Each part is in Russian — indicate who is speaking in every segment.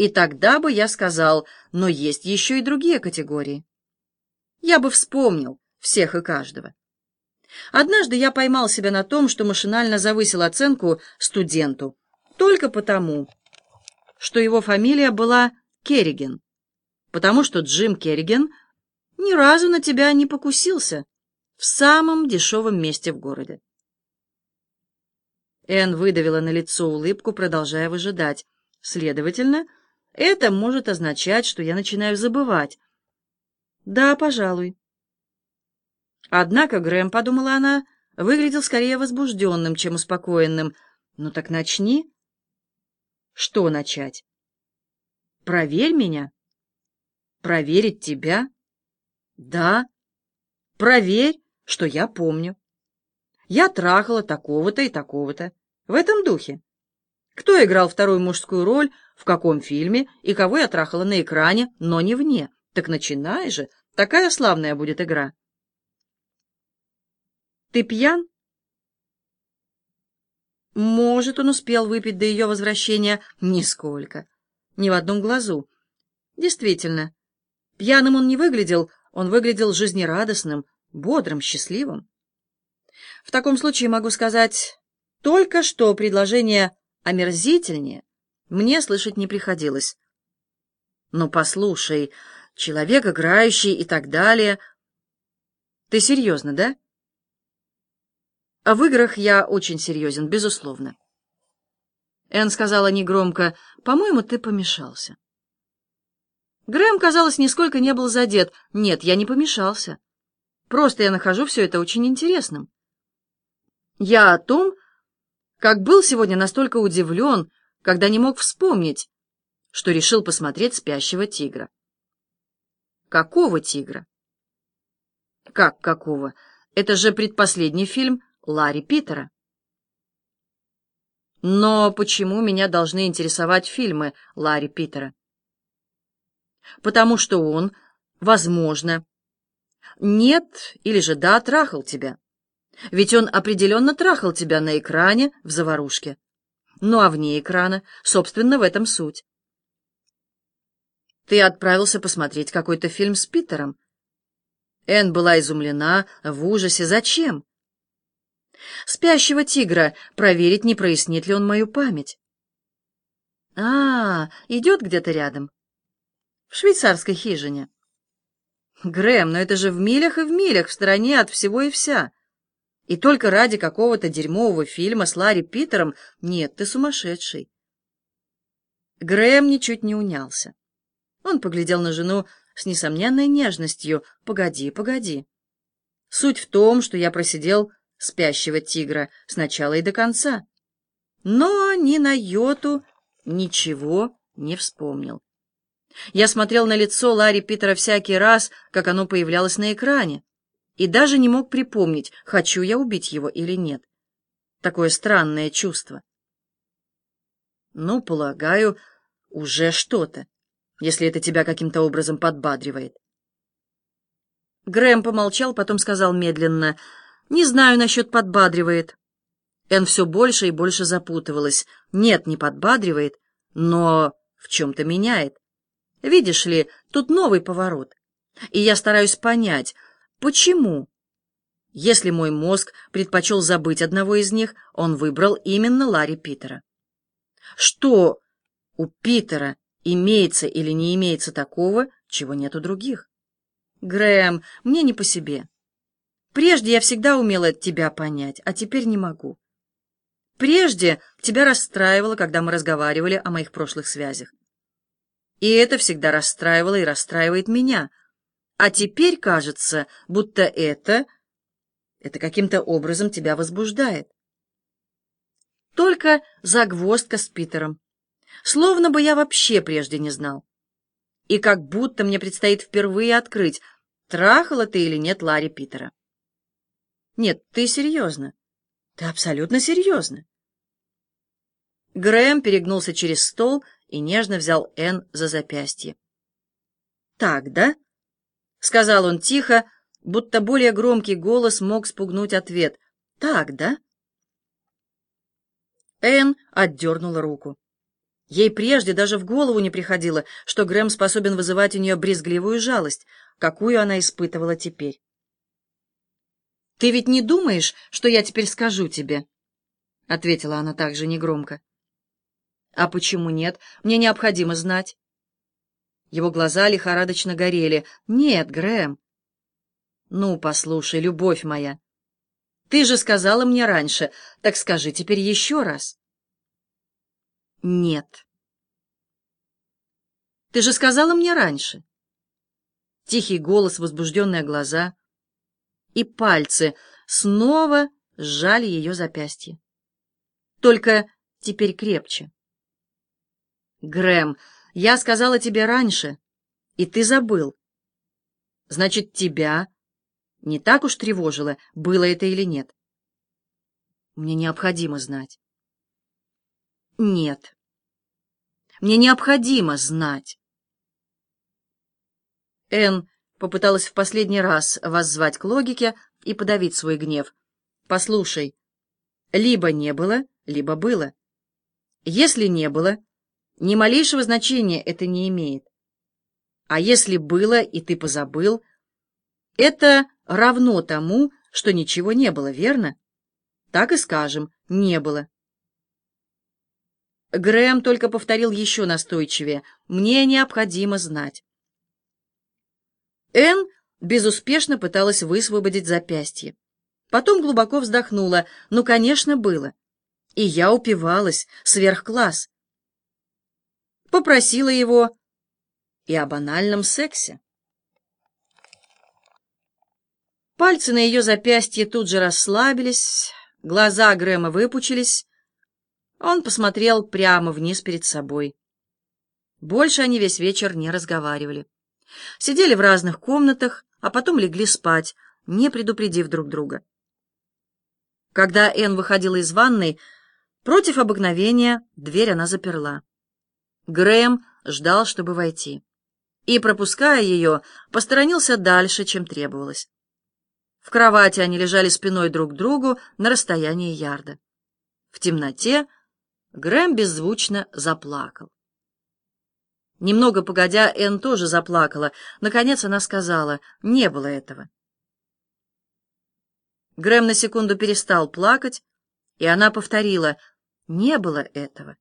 Speaker 1: И тогда бы я сказал, но есть еще и другие категории. Я бы вспомнил всех и каждого. Однажды я поймал себя на том, что машинально завысил оценку студенту только потому, что его фамилия была Керриген, потому что Джим Керриген ни разу на тебя не покусился в самом дешевом месте в городе. Энн выдавила на лицо улыбку, продолжая выжидать. Следовательно, это может означать, что я начинаю забывать. Да, пожалуй. Однако Грэм, подумала она, выглядел скорее возбужденным, чем успокоенным. Ну так начни. Что начать? Проверь меня. Проверить тебя? Да. Проверь, что я помню. Я трахала такого-то и такого-то. В этом духе. Кто играл вторую мужскую роль, в каком фильме и кого я трахала на экране, но не вне. Так начинай же, такая славная будет игра. Ты пьян? Может, он успел выпить до ее возвращения? Нисколько. Ни в одном глазу. Действительно, пьяным он не выглядел, он выглядел жизнерадостным, бодрым, счастливым. В таком случае могу сказать, только что предложение омерзительнее мне слышать не приходилось. Но послушай, человек играющий и так далее. Ты серьезно, да? А в играх я очень серьезен, безусловно. Энн сказала негромко, «По-моему, ты помешался». Грэм, казалось, нисколько не был задет. «Нет, я не помешался. Просто я нахожу все это очень интересным. Я о том, как был сегодня настолько удивлен, когда не мог вспомнить, что решил посмотреть «Спящего тигра». Какого тигра? Как какого? Это же предпоследний фильм Ларри Питера. Но почему меня должны интересовать фильмы Ларри Питера? Потому что он, возможно, нет или же да, трахал тебя. Ведь он определенно трахал тебя на экране в заварушке. Ну а вне экрана, собственно, в этом суть. Ты отправился посмотреть какой-то фильм с Питером. Энн была изумлена, в ужасе. Зачем? Спящего тигра, проверить, не прояснит ли он мою память. А, идет где-то рядом. В швейцарской хижине. Грэм, но это же в милях и в милях, в стороне от всего и вся. И только ради какого-то дерьмового фильма с Ларри Питером? Нет, ты сумасшедший. Грэм ничуть не унялся. Он поглядел на жену с несомненной нежностью. «Погоди, погоди. Суть в том, что я просидел спящего тигра с начала и до конца. Но ни на йоту ничего не вспомнил. Я смотрел на лицо Ларри Питера всякий раз, как оно появлялось на экране, и даже не мог припомнить, хочу я убить его или нет. Такое странное чувство. Ну, полагаю, уже что-то, если это тебя каким-то образом подбадривает. Грэм помолчал, потом сказал медленно, «Не знаю насчет подбадривает». Эн все больше и больше запутывалась. Нет, не подбадривает, но в чем-то меняет. Видишь ли, тут новый поворот. И я стараюсь понять, почему. Если мой мозг предпочел забыть одного из них, он выбрал именно Ларри Питера. Что у Питера имеется или не имеется такого, чего нет у других? Грэм, мне не по себе. Прежде я всегда умела тебя понять, а теперь не могу. Прежде тебя расстраивало, когда мы разговаривали о моих прошлых связях. И это всегда расстраивало и расстраивает меня. А теперь кажется, будто это... Это каким-то образом тебя возбуждает. Только загвоздка с Питером. Словно бы я вообще прежде не знал. И как будто мне предстоит впервые открыть, трахала ты или нет Ларри Питера. Нет, ты серьезно. Ты абсолютно серьезно. Грэм перегнулся через стол и нежно взял Энн за запястье. «Так, да?» — сказал он тихо, будто более громкий голос мог спугнуть ответ. «Так, да?» Энн отдернула руку. Ей прежде даже в голову не приходило, что Грэм способен вызывать у нее брезгливую жалость, какую она испытывала теперь. «Ты ведь не думаешь, что я теперь скажу тебе?» — ответила она также негромко. «А почему нет? Мне необходимо знать». Его глаза лихорадочно горели. «Нет, Грэм». «Ну, послушай, любовь моя, ты же сказала мне раньше, так скажи теперь еще раз». «Нет». «Ты же сказала мне раньше». Тихий голос, возбужденные глаза и пальцы снова сжали ее запястье. Только теперь крепче. «Грэм, я сказала тебе раньше, и ты забыл. Значит, тебя не так уж тревожило, было это или нет. Мне необходимо знать. Нет. Мне необходимо знать. Энн попыталась в последний раз воззвать к логике и подавить свой гнев. «Послушай, либо не было, либо было. Если не было, ни малейшего значения это не имеет. А если было, и ты позабыл, это равно тому, что ничего не было, верно? Так и скажем, не было. Грэм только повторил еще настойчивее. «Мне необходимо знать». Энн безуспешно пыталась высвободить запястье. Потом глубоко вздохнула. «Ну, конечно, было. И я упивалась, сверх класс. Попросила его и о банальном сексе. Пальцы на ее запястье тут же расслабились, глаза Грэма выпучились, он посмотрел прямо вниз перед собой. Больше они весь вечер не разговаривали. Сидели в разных комнатах, а потом легли спать, не предупредив друг друга. Когда Энн выходила из ванной, против обыкновения дверь она заперла. Грэм ждал, чтобы войти, и, пропуская ее, посторонился дальше, чем требовалось. В кровати они лежали спиной друг к другу на расстоянии ярда. В темноте Грэм беззвучно заплакал. Немного погодя, Энн тоже заплакала. Наконец она сказала, не было этого. Грэм на секунду перестал плакать, и она повторила, не было этого.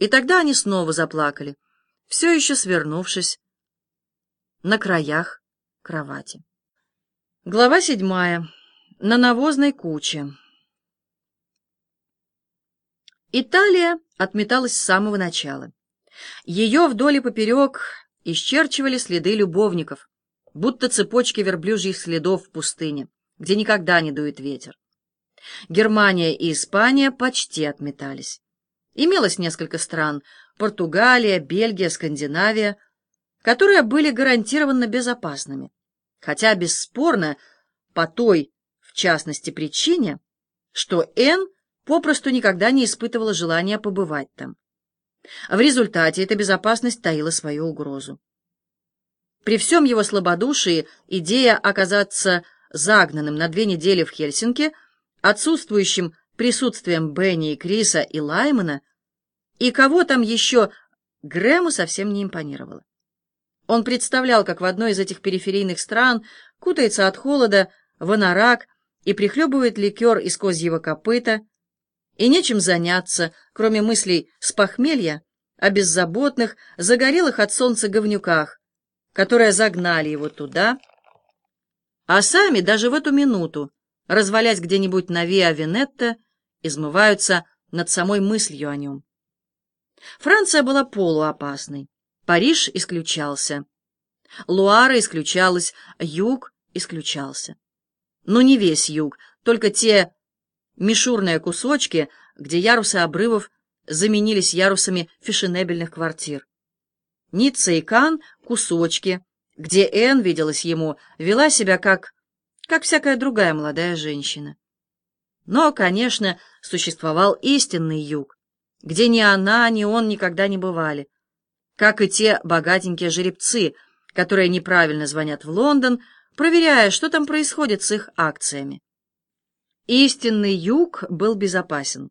Speaker 1: И тогда они снова заплакали, все еще свернувшись на краях кровати. Глава седьмая. На навозной куче. Италия отметалась с самого начала. Ее вдоль и поперек исчерчивали следы любовников, будто цепочки верблюжьих следов в пустыне, где никогда не дует ветер. Германия и Испания почти отметались. Имелось несколько стран — Португалия, Бельгия, Скандинавия, которые были гарантированно безопасными, хотя бесспорно по той, в частности, причине, что Н попросту никогда не испытывала желания побывать там. В результате эта безопасность таила свою угрозу. При всем его слабодушии идея оказаться загнанным на две недели в Хельсинки, отсутствующим присутствием Бенни и Криса и Лаймана, и кого там еще, Грэму совсем не импонировала. Он представлял, как в одной из этих периферийных стран кутается от холода в анорак и прихлебывает ликер из козьего копыта, и нечем заняться, кроме мыслей с похмелья, о беззаботных, загорелых от солнца говнюках, которые загнали его туда, а сами даже в эту минуту, развалясь где-нибудь на Виа Венетта, измываются над самой мыслью о нем. Франция была полуопасной, Париж исключался, Луара исключалась, Юг исключался. Но не весь Юг, только те мишурные кусочки, где ярусы обрывов заменились ярусами фешенебельных квартир. Ницца и Кан — кусочки, где Энн, виделась ему, вела себя как, как всякая другая молодая женщина. Но, конечно, существовал истинный юг, где ни она, ни он никогда не бывали, как и те богатенькие жеребцы, которые неправильно звонят в Лондон, проверяя, что там происходит с их акциями. Истинный юг был безопасен.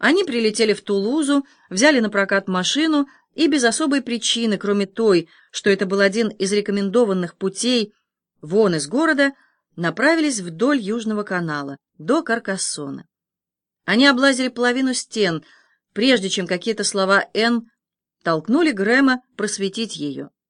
Speaker 1: Они прилетели в Тулузу, взяли на прокат машину и без особой причины, кроме той, что это был один из рекомендованных путей вон из города, направились вдоль Южного канала, до Каркассона. Они облазили половину стен, прежде чем какие-то слова Н толкнули Грэма просветить ее.